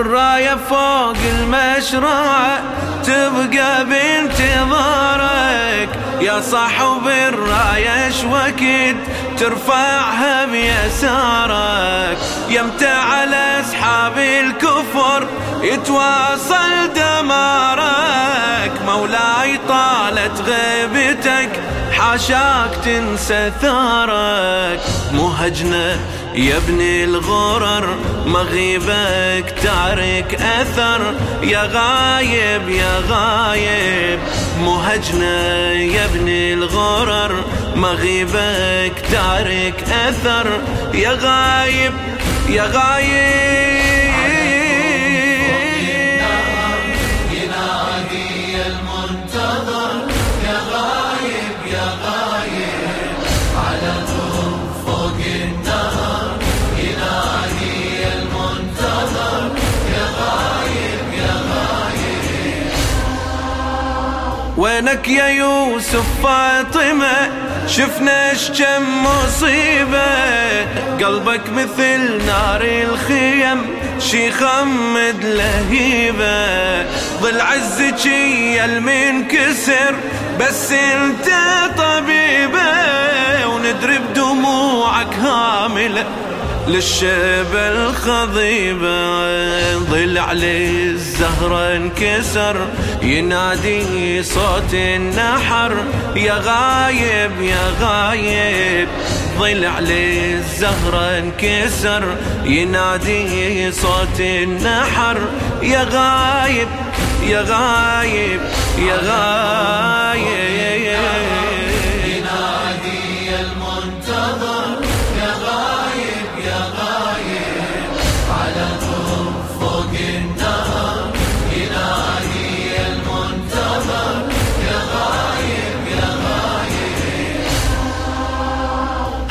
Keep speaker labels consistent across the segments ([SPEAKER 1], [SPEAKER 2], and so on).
[SPEAKER 1] الراية فوق المشروع تبقى بانتظارك. يا صاحب الراية وقت ترفعها بيسارك؟ يمتى على أصحاب الكفر يتواصل دمارك. مولاي طالت غيبتك حاشاك تنسى ثارك. مهجنا يا ابن الغرر مغيبك تارك أثر. يا غايب يا غايب مهجنا يا ابن الغرر. مغيبك تارك أثر. يا غايب يا غايب. وينك يا يوسف فاطمة؟ شفنا كم مصيبة. قلبك مثل نار الخيم شي خمد لهيبة. ظل عزك يا المنكسر بس أنت طبيبة. وندري بدموعك هاملة. للشيبة الخضيبة ظل عليه الزهرة انكسر. ينادي صوت النحر يا غايب يا غايب. ظل عليه الزهرة انكسر. ينادي صوت النحر يا غايب يا غايب يا غايب.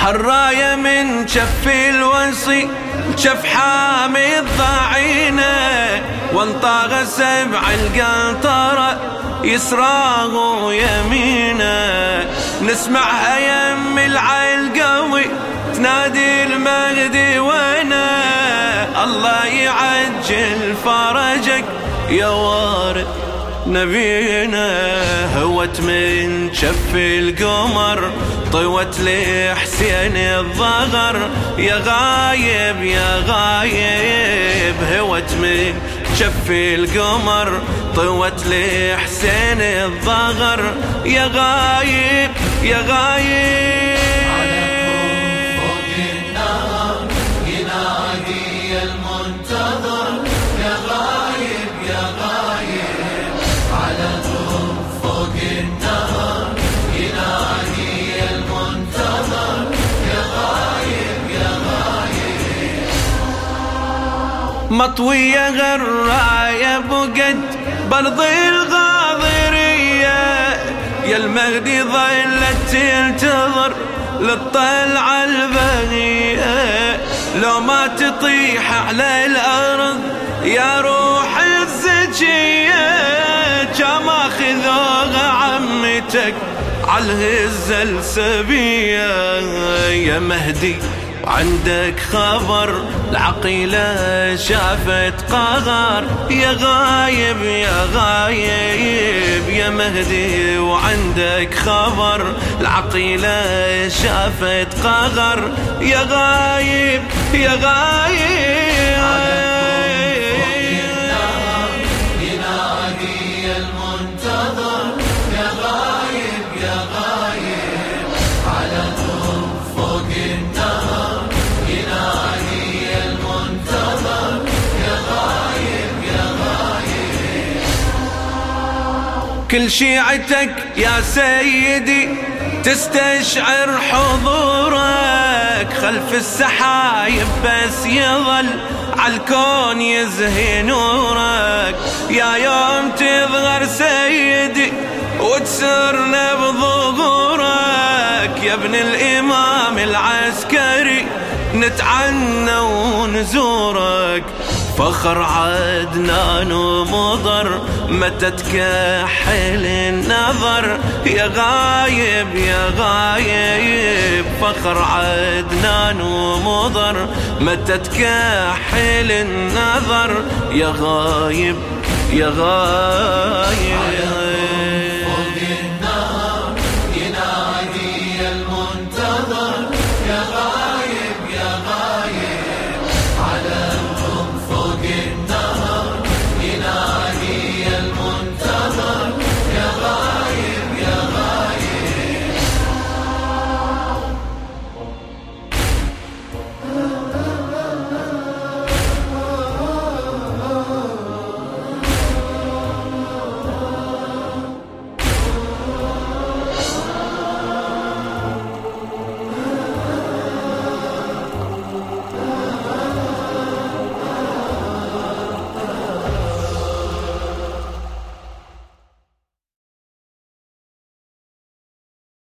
[SPEAKER 1] الراية من شف الوصي شف حامي الضعينة وانطاغ سبع القنطرة يسراه ويمينه نسمعها يم العيل قوي تنادي المهدي وأنا الله يعجل فرجك يا وارد نبينا هوت من شف القمر طوت لحسين الظهر. يا غايب يا غايب هوت من شف القمر طوت لحسين الظهر. يا غايب يا غايب. مطوية غراية بقد برض الغاضرية. يا المهدي ظلت تنتظر للطلعة البغية. لو ما تطيح على الأرض يا روح الزكية كما خذوها عمتك على الهزة السبية. يا مهدي عندك خبر العقيلة شافت قهر يا غايب يا غايب يا مهدي وعندك خبر. العقيلة شافت قهر يا غايب يا غايب. كل شيعتك يا سيدي تستشعر حضورك خلف السحايب بس يظل عالكون يزهي نورك. يا يوم تظهر سيدي وتسرنا بظهورك يا ابن الإمام العسكري نتعنى ونزورك. فخر عدنان ومضر متى تكحل النظر. يا غايب يا غايب فخر عدنان ومضر متى تكحل النظر. يا غايب
[SPEAKER 2] يا غايب.